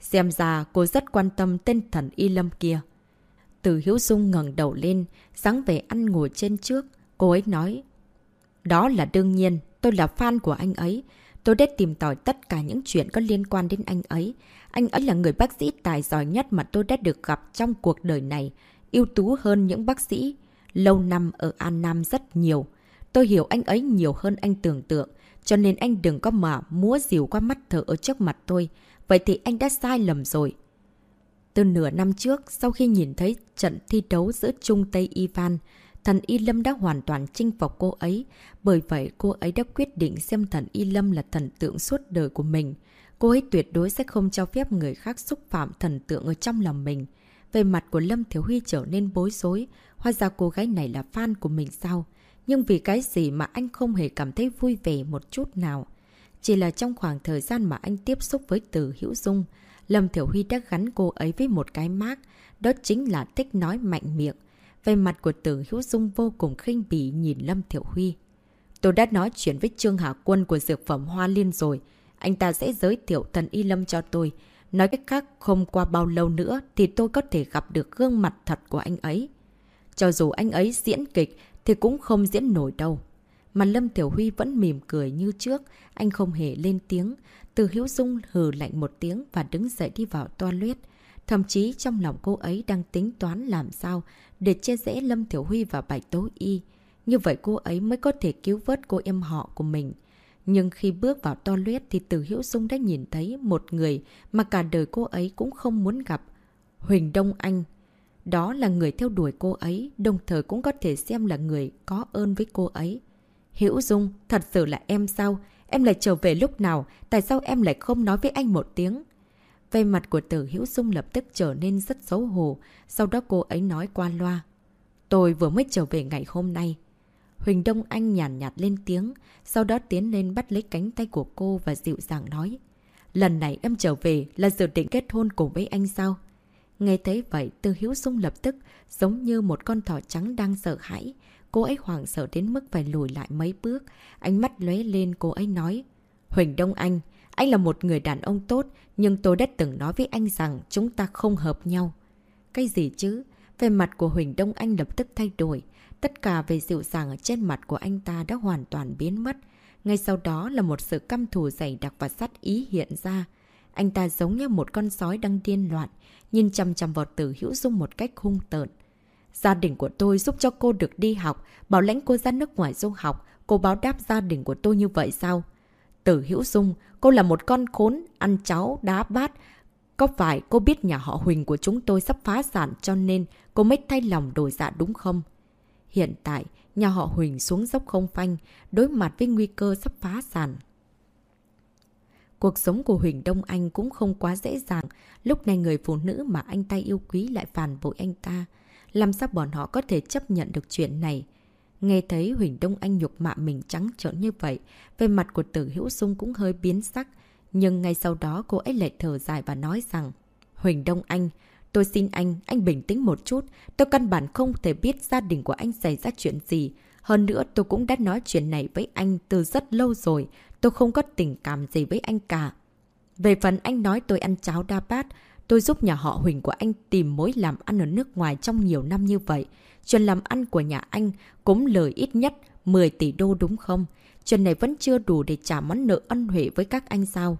Xem ra cô rất quan tâm tên thần Y Lâm kia. Từ Hiếu Dung ngẩng đầu lên, sáng về ăn ngồi trên trước. Cô ấy nói. Đó là đương nhiên, tôi là fan của anh ấy. Tôi đã tìm tòi tất cả những chuyện có liên quan đến anh ấy. Anh ấy là người bác sĩ tài giỏi nhất mà tôi đã được gặp trong cuộc đời này. ưu tú hơn những bác sĩ. Lâu năm ở An Nam rất nhiều. Tôi hiểu anh ấy nhiều hơn anh tưởng tượng. Cho nên anh đừng có mà múa dìu qua mắt thở ở trước mặt tôi. Vậy thì anh đã sai lầm rồi. Từ nửa năm trước, sau khi nhìn thấy trận thi đấu giữa Trung Tây Ivan, thần Y Lâm đã hoàn toàn chinh phục cô ấy. Bởi vậy, cô ấy đã quyết định xem thần Y Lâm là thần tượng suốt đời của mình. Cô ấy tuyệt đối sẽ không cho phép người khác xúc phạm thần tượng ở trong lòng mình. Về mặt của Lâm Thiếu Huy trở nên bối rối. Hóa ra cô gái này là fan của mình sao? Nhưng vì cái gì mà anh không hề cảm thấy vui vẻ một chút nào? Chỉ là trong khoảng thời gian mà anh tiếp xúc với từ Hữu Dung, Lâm Thiểu Huy đã gắn cô ấy với một cái mác, đó chính là thích nói mạnh miệng. Về mặt của tử Hữu Dung vô cùng khinh bỉ nhìn Lâm Thiểu Huy. Tôi đã nói chuyện với Trương Hạ Quân của Dược Phẩm Hoa Liên rồi. Anh ta sẽ giới thiệu thần Y Lâm cho tôi. Nói cách khác, không qua bao lâu nữa thì tôi có thể gặp được gương mặt thật của anh ấy. Cho dù anh ấy diễn kịch thì cũng không diễn nổi đâu. Mà Lâm Tiểu Huy vẫn mỉm cười như trước, anh không hề lên tiếng. Từ Hiếu Dung hừ lạnh một tiếng và đứng dậy đi vào toilet. Thậm chí trong lòng cô ấy đang tính toán làm sao để che rẽ Lâm Tiểu Huy và Bạch Tố Y. Như vậy cô ấy mới có thể cứu vớt cô em họ của mình. Nhưng khi bước vào toilet thì Từ Hiễu Dung đã nhìn thấy một người mà cả đời cô ấy cũng không muốn gặp. Huỳnh Đông Anh. Đó là người theo đuổi cô ấy, đồng thời cũng có thể xem là người có ơn với cô ấy. Hiễu Dung, thật sự là em sao? Em lại trở về lúc nào? Tại sao em lại không nói với anh một tiếng? Về mặt của tử Hữu Dung lập tức trở nên rất xấu hổ. Sau đó cô ấy nói qua loa. Tôi vừa mới trở về ngày hôm nay. Huỳnh Đông Anh nhàn nhạt, nhạt lên tiếng, sau đó tiến lên bắt lấy cánh tay của cô và dịu dàng nói. Lần này em trở về là dự định kết hôn cùng với anh sao? Nghe thấy vậy, Tư Hiếu Dung lập tức giống như một con thỏ trắng đang sợ hãi. Cô ấy hoảng sợ đến mức phải lùi lại mấy bước. Ánh mắt lóe lên cô ấy nói. Huỳnh Đông Anh, anh là một người đàn ông tốt, nhưng tôi đã từng nói với anh rằng chúng ta không hợp nhau. Cái gì chứ? Về mặt của Huỳnh Đông Anh lập tức thay đổi. Tất cả về dịu dàng ở trên mặt của anh ta đã hoàn toàn biến mất. Ngay sau đó là một sự căm thù dày đặc và sát ý hiện ra. Anh ta giống như một con sói đang điên loạn, nhìn chăm chăm vào tử hữu dung một cách hung tợn. Gia đình của tôi giúp cho cô được đi học, bảo lãnh cô ra nước ngoài du học, cô báo đáp gia đình của tôi như vậy sao? Tử Hữu Dung, cô là một con khốn, ăn cháo, đá bát. Có phải cô biết nhà họ Huỳnh của chúng tôi sắp phá sản cho nên cô mới thay lòng đổi dạ đúng không? Hiện tại, nhà họ Huỳnh xuống dốc không phanh, đối mặt với nguy cơ sắp phá sản. Cuộc sống của Huỳnh Đông Anh cũng không quá dễ dàng, lúc này người phụ nữ mà anh ta yêu quý lại phản bội anh ta. Làm sao bọn họ có thể chấp nhận được chuyện này? Nghe thấy Huỳnh Đông Anh nhục mạ mình trắng trợn như vậy, về mặt của tử hữu dung cũng hơi biến sắc. Nhưng ngay sau đó cô ấy lại thở dài và nói rằng Huỳnh Đông Anh, tôi xin anh, anh bình tĩnh một chút. Tôi căn bản không thể biết gia đình của anh xảy ra chuyện gì. Hơn nữa tôi cũng đã nói chuyện này với anh từ rất lâu rồi. Tôi không có tình cảm gì với anh cả. Về phần anh nói tôi ăn cháo đa bát, Tôi giúp nhà họ Huỳnh của anh tìm mối làm ăn ở nước ngoài trong nhiều năm như vậy. Chuyện làm ăn của nhà anh cũng lời ít nhất 10 tỷ đô đúng không? Chuyện này vẫn chưa đủ để trả món nợ ân huệ với các anh sao?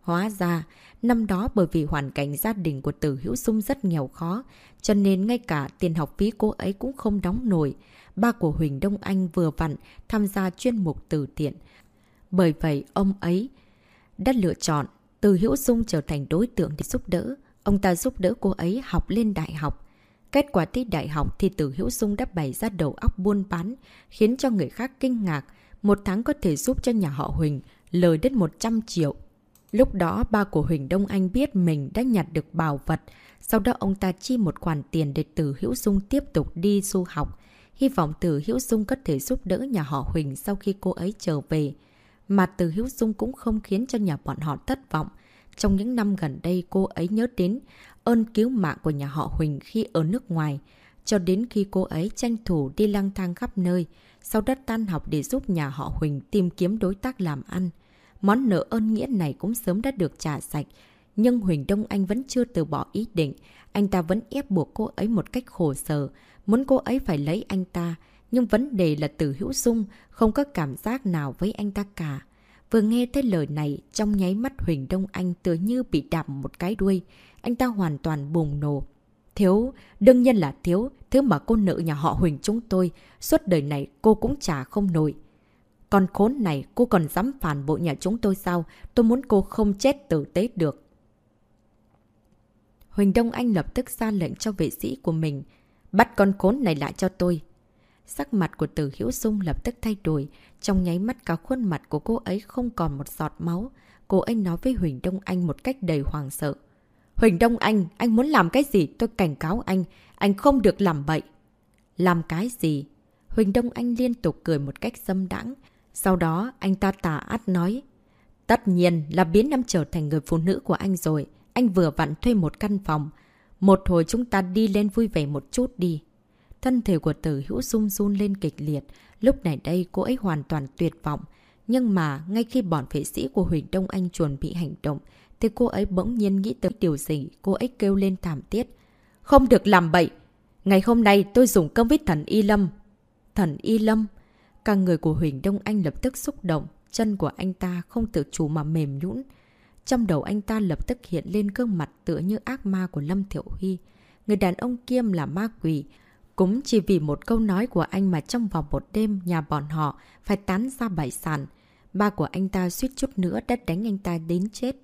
Hóa ra, năm đó bởi vì hoàn cảnh gia đình của Tử Hữu Dung rất nghèo khó, cho nên ngay cả tiền học phí cô ấy cũng không đóng nổi. Ba của Huỳnh Đông Anh vừa vặn tham gia chuyên mục từ thiện. Bởi vậy, ông ấy đã lựa chọn Từ Hữu Dung trở thành đối tượng để giúp đỡ. Ông ta giúp đỡ cô ấy học lên đại học. Kết quả thi đại học thì Từ Hữu Dung đã bày ra đầu óc buôn bán, khiến cho người khác kinh ngạc. Một tháng có thể giúp cho nhà họ Huỳnh lời đến 100 triệu. Lúc đó ba của Huỳnh Đông Anh biết mình đã nhặt được bảo vật. Sau đó ông ta chi một khoản tiền để Từ Hữu Dung tiếp tục đi du học. Hy vọng Từ Hữu Dung có thể giúp đỡ nhà họ Huỳnh sau khi cô ấy trở về. Mà Từ Hữu Dung cũng không khiến cho nhà bọn họ thất vọng. Trong những năm gần đây cô ấy nhớ đến ơn cứu mạng của nhà họ Huỳnh khi ở nước ngoài. Cho đến khi cô ấy tranh thủ đi lang thang khắp nơi, sau đó tan học để giúp nhà họ Huỳnh tìm kiếm đối tác làm ăn. Món nợ ơn nghĩa này cũng sớm đã được trả sạch, nhưng Huỳnh Đông Anh vẫn chưa từ bỏ ý định. Anh ta vẫn ép buộc cô ấy một cách khổ sở, muốn cô ấy phải lấy anh ta. Nhưng vấn đề là từ hữu dung, không có cảm giác nào với anh ta cả. Vừa nghe thấy lời này, trong nháy mắt Huỳnh Đông Anh tựa như bị đạp một cái đuôi. Anh ta hoàn toàn bùng nổ. Thiếu, đương nhiên là thiếu, thứ mà cô nợ nhà họ Huỳnh chúng tôi, suốt đời này cô cũng trả không nổi. Còn khốn này, cô còn dám phản bội nhà chúng tôi sao? Tôi muốn cô không chết tử tế được. Huỳnh Đông Anh lập tức ra lệnh cho vệ sĩ của mình. Bắt con khốn này lại cho tôi. Sắc mặt của Tử Hữu Dung lập tức thay đổi. Trong nháy mắt cả khuôn mặt của cô ấy không còn một giọt máu. Cô ấy nói với Huỳnh Đông Anh một cách đầy hoàng sợ. Huỳnh Đông Anh, anh muốn làm cái gì? Tôi cảnh cáo anh. Anh không được làm bậy. Làm cái gì? Huỳnh Đông Anh liên tục cười một cách dâm đãng. Sau đó, anh ta tà át nói. Tất nhiên là biến em trở thành người phụ nữ của anh rồi. Anh vừa vặn thuê một căn phòng. Một hồi chúng ta đi lên vui vẻ một chút đi. Thân thể của tử hữu run run lên kịch liệt. Lúc này đây cô ấy hoàn toàn tuyệt vọng. Nhưng mà ngay khi bọn vệ sĩ của Huỳnh Đông Anh chuẩn bị hành động, thì cô ấy bỗng nhiên nghĩ tới điều gì, cô ấy kêu lên thảm tiết. Không được làm bậy! Ngày hôm nay tôi dùng cơm với thần Y Lâm. Thần Y Lâm? Cả người của Huỳnh Đông Anh lập tức xúc động, chân của anh ta không tự chủ mà mềm nhũn. Trong đầu anh ta lập tức hiện lên gương mặt tựa như ác ma của Lâm Thiệu Huy. Người đàn ông kiêm là ma quỷ. Cũng chỉ vì một câu nói của anh mà trong vòng một đêm nhà bọn họ phải tán ra bại sản. Ba của anh ta suýt chút nữa đã đánh anh ta đến chết.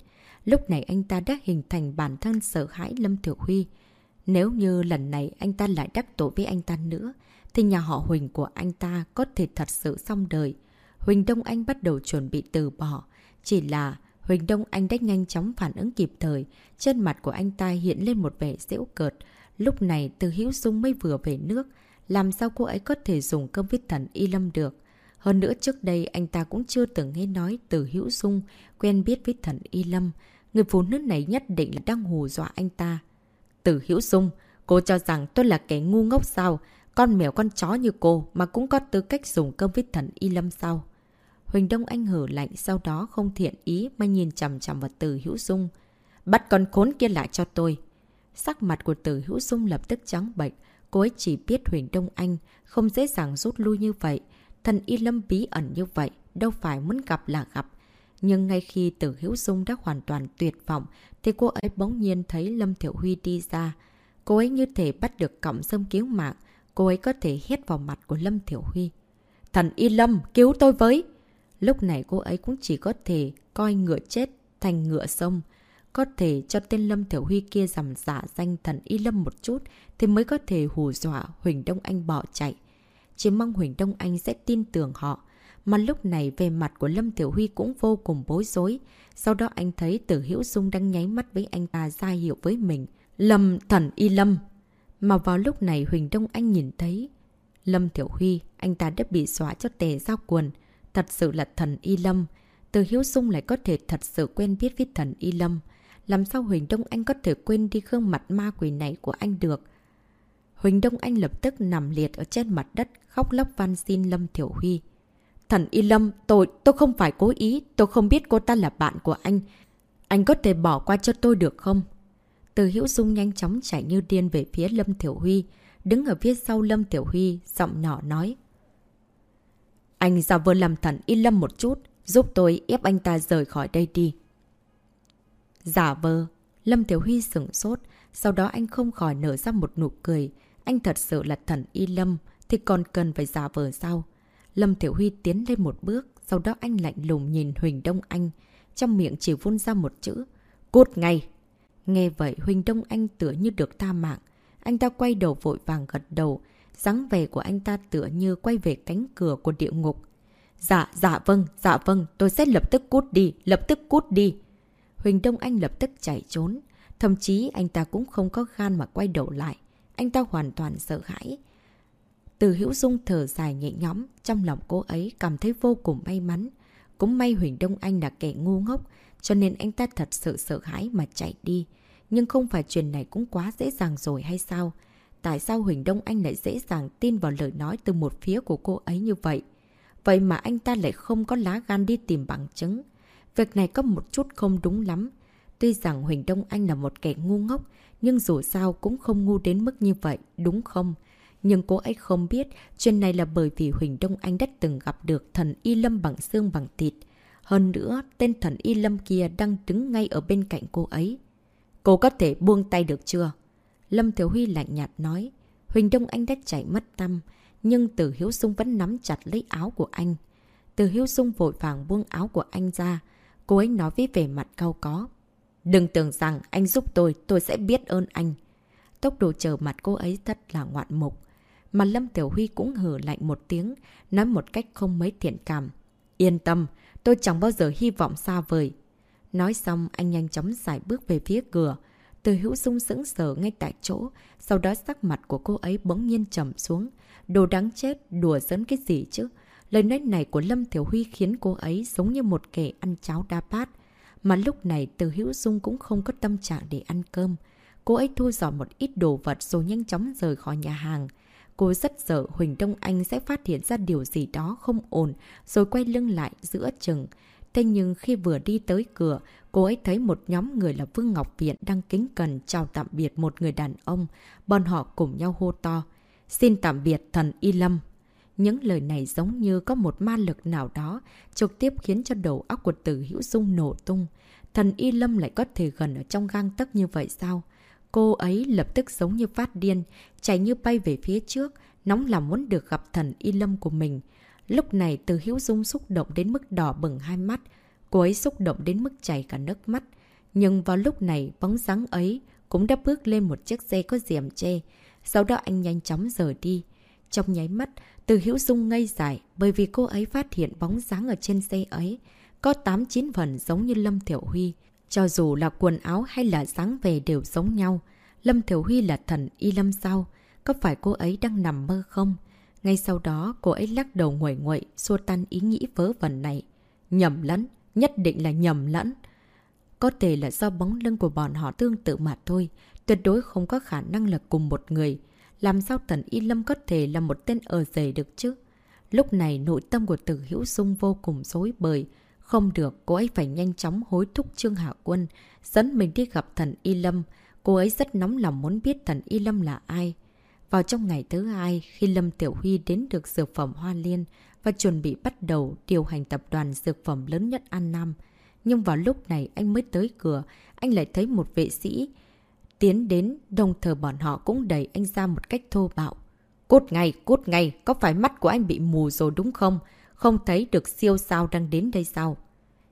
Lúc này anh ta đã hình thành bản thân sợ hãi Lâm Thiểu Huy. Nếu như lần này anh ta lại đắc tội với anh ta nữa, thì nhà họ Huỳnh của anh ta có thể thật sự xong đời. Huỳnh Đông Anh bắt đầu chuẩn bị từ bỏ. Chỉ là Huỳnh Đông Anh đã nhanh chóng phản ứng kịp thời. Trên mặt của anh ta hiện lên một vẻ dễu cợt. Lúc này từ hữu Dung mới vừa về nước. Làm sao cô ấy có thể dùng cơm viết thần y lâm được? Hơn nữa trước đây anh ta cũng chưa từng nghe nói từ Hữu Dung quen biết với thần Y Lâm. Người phụ nữ này nhất định là đang hù dọa anh ta. Từ Hữu Dung, cô cho rằng tôi là kẻ ngu ngốc sao? Con mèo con chó như cô mà cũng có tư cách dùng cơm viết thần Y Lâm sao? Huỳnh Đông Anh hở lạnh sau đó không thiện ý mà nhìn chầm chầm vào Từ Hữu Dung. Bắt con khốn kia lại cho tôi. Sắc mặt của Tử Hữu Dung lập tức trắng bệnh. Cô ấy chỉ biết Huỳnh Đông Anh không dễ dàng rút lui như vậy. Thần Y Lâm bí ẩn như vậy, đâu phải muốn gặp là gặp. Nhưng ngay khi Tử Hữu Dung đã hoàn toàn tuyệt vọng, thì cô ấy bỗng nhiên thấy Lâm Thiểu Huy đi ra. Cô ấy như thể bắt được cọng sâm cứu mạng, cô ấy có thể hét vào mặt của Lâm Thiểu Huy. Thần Y Lâm, cứu tôi với! Lúc này cô ấy cũng chỉ có thể coi ngựa chết thành ngựa sông. Có thể cho tên Lâm Thiểu Huy kia giảm giả danh thần Y Lâm một chút thì mới có thể hù dọa Huỳnh Đông Anh bỏ chạy. Chỉ mong Huỳnh Đông Anh sẽ tin tưởng họ. Mà lúc này về mặt của Lâm Tiểu Huy cũng vô cùng bối rối. Sau đó anh thấy Tử Hiễu Dung đang nháy mắt với anh ta ra hiệu với mình. Lâm thần y Lâm. Mà vào lúc này Huỳnh Đông Anh nhìn thấy. Lâm Tiểu Huy, anh ta đã bị xóa cho tề giao quần. Thật sự là thần y Lâm. Từ Hiếu Dung lại có thể thật sự quen biết với thần y Lâm. Làm sao Huỳnh Đông Anh có thể quên đi gương mặt ma quỷ này của anh được? Huỳnh Đông Anh lập tức nằm liệt ở trên mặt đất, khóc lóc van xin Lâm Thiểu Huy. Thần Y Lâm, tôi, tôi không phải cố ý, tôi không biết cô ta là bạn của anh. Anh có thể bỏ qua cho tôi được không? Từ Hữu Dung nhanh chóng chạy như điên về phía Lâm Thiểu Huy, đứng ở phía sau Lâm Tiểu Huy, giọng nhỏ nói. Anh ra vơ làm thần Y Lâm một chút, giúp tôi ép anh ta rời khỏi đây đi. Giả vờ. Lâm Tiểu Huy sửng sốt. Sau đó anh không khỏi nở ra một nụ cười. Anh thật sự là thần y lâm. Thì còn cần phải giả vờ sao? Lâm Tiểu Huy tiến lên một bước. Sau đó anh lạnh lùng nhìn Huỳnh Đông Anh. Trong miệng chỉ vun ra một chữ. Cút ngay! Nghe vậy Huỳnh Đông Anh tựa như được tha mạng. Anh ta quay đầu vội vàng gật đầu. dáng vẻ của anh ta tựa như quay về cánh cửa của địa ngục. Dạ, dạ vâng, dạ vâng, tôi sẽ lập tức cút đi, lập tức cút đi. Huỳnh Đông Anh lập tức chạy trốn. Thậm chí anh ta cũng không có gan mà quay đầu lại. Anh ta hoàn toàn sợ hãi. Từ hữu dung thở dài nhẹ nhõm, trong lòng cô ấy cảm thấy vô cùng may mắn. Cũng may Huỳnh Đông Anh là kẻ ngu ngốc, cho nên anh ta thật sự sợ hãi mà chạy đi. Nhưng không phải chuyện này cũng quá dễ dàng rồi hay sao? Tại sao Huỳnh Đông Anh lại dễ dàng tin vào lời nói từ một phía của cô ấy như vậy? Vậy mà anh ta lại không có lá gan đi tìm bằng chứng. Việc này có một chút không đúng lắm. Tuy rằng Huỳnh Đông Anh là một kẻ ngu ngốc, nhưng dù sao cũng không ngu đến mức như vậy, đúng không? Nhưng cô ấy không biết chuyện này là bởi vì Huỳnh Đông Anh đã từng gặp được thần Y Lâm bằng xương bằng thịt. Hơn nữa, tên thần Y Lâm kia đang đứng ngay ở bên cạnh cô ấy. Cô có thể buông tay được chưa? Lâm Thiếu Huy lạnh nhạt nói. Huỳnh Đông Anh đã chạy mất tâm, nhưng Từ Hiếu Dung vẫn nắm chặt lấy áo của anh. Từ Hiếu Dung vội vàng buông áo của anh ra. Cô ấy nói với vẻ mặt cao có. Đừng tưởng rằng anh giúp tôi, tôi sẽ biết ơn anh. Tốc độ chờ mặt cô ấy thật là ngoạn mục. Mà Lâm Tiểu Huy cũng hử lạnh một tiếng, nói một cách không mấy thiện cảm. Yên tâm, tôi chẳng bao giờ hy vọng xa vời. Nói xong, anh nhanh chóng giải bước về phía cửa. Từ hữu dung sững sờ ngay tại chỗ, sau đó sắc mặt của cô ấy bỗng nhiên trầm xuống. Đồ đáng chết, đùa giỡn cái gì chứ? Lời nói này của Lâm Thiểu Huy khiến cô ấy giống như một kẻ ăn cháo đa bát. Mà lúc này từ hữu dung cũng không có tâm trạng để ăn cơm. Cô ấy thu dọn một ít đồ vật rồi nhanh chóng rời khỏi nhà hàng. Cô rất sợ Huỳnh Đông Anh sẽ phát hiện ra điều gì đó không ổn rồi quay lưng lại giữa chừng. Thế nhưng khi vừa đi tới cửa, cô ấy thấy một nhóm người là Vương Ngọc Viện đang kính cần chào tạm biệt một người đàn ông. Bọn họ cùng nhau hô to. Xin tạm biệt thần Y Lâm. Những lời này giống như có một ma lực nào đó trực tiếp khiến cho đầu óc của tử hữu dung nổ tung. Thần Y Lâm lại có thể gần ở trong gang tấc như vậy sao? Cô ấy lập tức giống như phát điên, chạy như bay về phía trước, nóng lòng muốn được gặp thần Y Lâm của mình. Lúc này từ hữu dung xúc động đến mức đỏ bừng hai mắt. Cô ấy xúc động đến mức chảy cả nước mắt. Nhưng vào lúc này, bóng dáng ấy cũng đã bước lên một chiếc xe có diềm che. Sau đó anh nhanh chóng rời đi. Trong nháy mắt, từ hữu dung ngây dài bởi vì cô ấy phát hiện bóng dáng ở trên xe ấy. Có 8-9 phần giống như Lâm Thiểu Huy. Cho dù là quần áo hay là dáng về đều giống nhau. Lâm Thiểu Huy là thần y lâm sao? Có phải cô ấy đang nằm mơ không? Ngay sau đó, cô ấy lắc đầu nguội nguội, xua tan ý nghĩ vớ vẩn này. Nhầm lẫn, nhất định là nhầm lẫn. Có thể là do bóng lưng của bọn họ tương tự mà thôi, tuyệt đối không có khả năng là cùng một người. Làm sao Tần Y Lâm có thể là một tên ở rể được chứ? Lúc này nội tâm của Tử Hữu Dung vô cùng rối bời. Không được, cô ấy phải nhanh chóng hối thúc Trương Hạ Quân, dẫn mình đi gặp thần Y Lâm. Cô ấy rất nóng lòng muốn biết thần Y Lâm là ai. Vào trong ngày thứ hai, khi Lâm Tiểu Huy đến được dược phẩm Hoa Liên và chuẩn bị bắt đầu điều hành tập đoàn dược phẩm lớn nhất An Nam. Nhưng vào lúc này anh mới tới cửa, anh lại thấy một vệ sĩ tiến đến, đồng thời bọn họ cũng đẩy anh ra một cách thô bạo. Cút ngay, cút ngay, có phải mắt của anh bị mù rồi đúng không? Không thấy được siêu sao đang đến đây sao?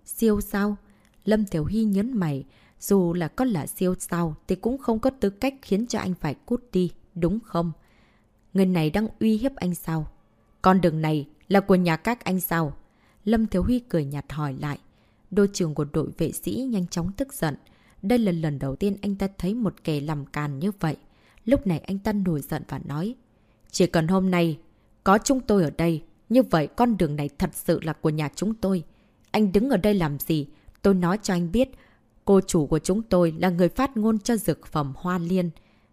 Siêu sao? Lâm Thiểu Hy nhấn mày, dù là có là siêu sao thì cũng không có tư cách khiến cho anh phải cút đi đúng không? Người này đang uy hiếp anh sao? Con đường này là của nhà các anh sao? Lâm Thiếu Huy cười nhạt hỏi lại. Đôi trưởng của đội vệ sĩ nhanh chóng tức giận. Đây là lần đầu tiên anh ta thấy một kẻ làm càn như vậy. Lúc này anh ta nổi giận và nói. Chỉ cần hôm nay có chúng tôi ở đây, như vậy con đường này thật sự là của nhà chúng tôi. Anh đứng ở đây làm gì? Tôi nói cho anh biết, cô chủ của chúng tôi là người phát ngôn cho dược phẩm Hoa Liên.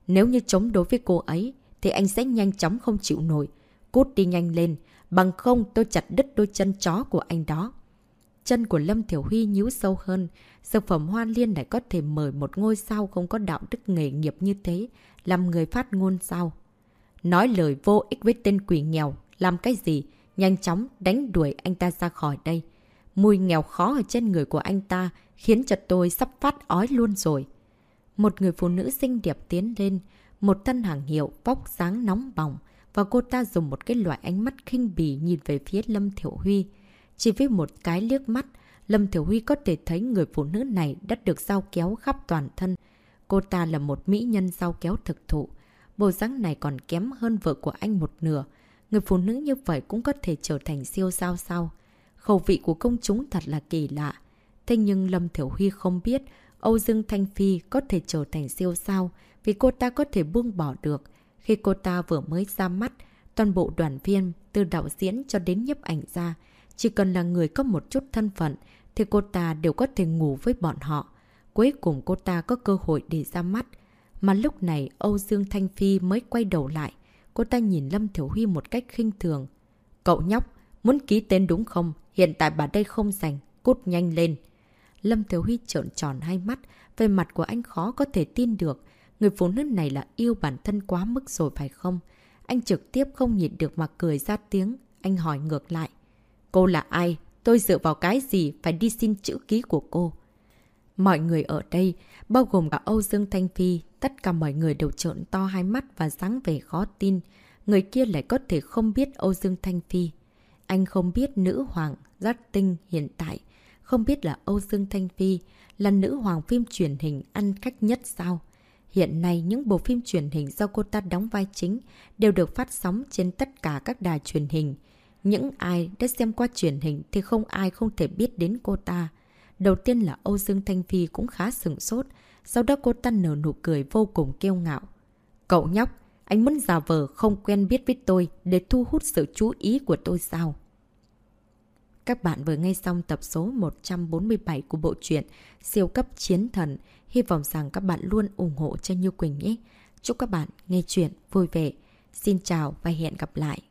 Nếu như chống đối với cô ấy, thì anh sẽ nhanh chóng không chịu nổi. Cút đi nhanh lên, bằng không tôi chặt đứt đôi chân chó của anh đó. Chân của Lâm Thiểu Huy nhíu sâu hơn. Dược phẩm Hoa Liên lại có thể mời một ngôi sao không có đạo đức nghề nghiệp như thế, làm người phát ngôn sao. Nói lời vô ích với tên quỷ nghèo, làm cái gì? Nhanh chóng đánh đuổi anh ta ra khỏi đây. Mùi nghèo khó ở trên người của anh ta khiến cho tôi sắp phát ói luôn rồi. Một người phụ nữ xinh đẹp tiến lên, một thân hàng hiệu vóc dáng nóng bỏng và cô ta dùng một cái loại ánh mắt khinh bỉ nhìn về phía Lâm Thiểu Huy. Chỉ với một cái liếc mắt, Lâm Thiểu Huy có thể thấy người phụ nữ này đã được dao kéo khắp toàn thân. Cô ta là một mỹ nhân dao kéo thực thụ. Bộ dáng này còn kém hơn vợ của anh một nửa. Người phụ nữ như vậy cũng có thể trở thành siêu sao sao. Khẩu vị của công chúng thật là kỳ lạ. Thế nhưng Lâm Thiểu Huy không biết Âu Dương Thanh Phi có thể trở thành siêu sao vì cô ta có thể buông bỏ được. Khi cô ta vừa mới ra mắt, toàn bộ đoàn viên, từ đạo diễn cho đến nhấp ảnh ra, chỉ cần là người có một chút thân phận thì cô ta đều có thể ngủ với bọn họ. Cuối cùng cô ta có cơ hội để ra mắt. Mà lúc này Âu Dương Thanh Phi mới quay đầu lại. Cô ta nhìn Lâm Thiểu Huy một cách khinh thường. Cậu nhóc, muốn ký tên đúng không? Hiện tại bà đây không dành. Cút nhanh lên. Lâm Thiếu Huy trợn tròn hai mắt. Về mặt của anh khó có thể tin được. Người phụ nữ này là yêu bản thân quá mức rồi phải không? Anh trực tiếp không nhịn được mà cười ra tiếng. Anh hỏi ngược lại. Cô là ai? Tôi dựa vào cái gì phải đi xin chữ ký của cô? Mọi người ở đây, bao gồm cả Âu Dương Thanh Phi, tất cả mọi người đều trợn to hai mắt và dáng về khó tin. Người kia lại có thể không biết Âu Dương Thanh Phi. Anh không biết nữ hoàng, giác tinh hiện tại. Không biết là Âu Dương Thanh Phi là nữ hoàng phim truyền hình ăn khách nhất sao? Hiện nay, những bộ phim truyền hình do cô ta đóng vai chính đều được phát sóng trên tất cả các đài truyền hình. Những ai đã xem qua truyền hình thì không ai không thể biết đến cô ta. Đầu tiên là Âu Dương Thanh Phi cũng khá sừng sốt, sau đó cô ta nở nụ cười vô cùng kiêu ngạo. Cậu nhóc, anh muốn giả vờ không quen biết với tôi để thu hút sự chú ý của tôi sao? Các bạn vừa nghe xong tập số 147 của bộ truyện Siêu cấp chiến thần. Hy vọng rằng các bạn luôn ủng hộ cho Như Quỳnh nhé. Chúc các bạn nghe chuyện vui vẻ. Xin chào và hẹn gặp lại.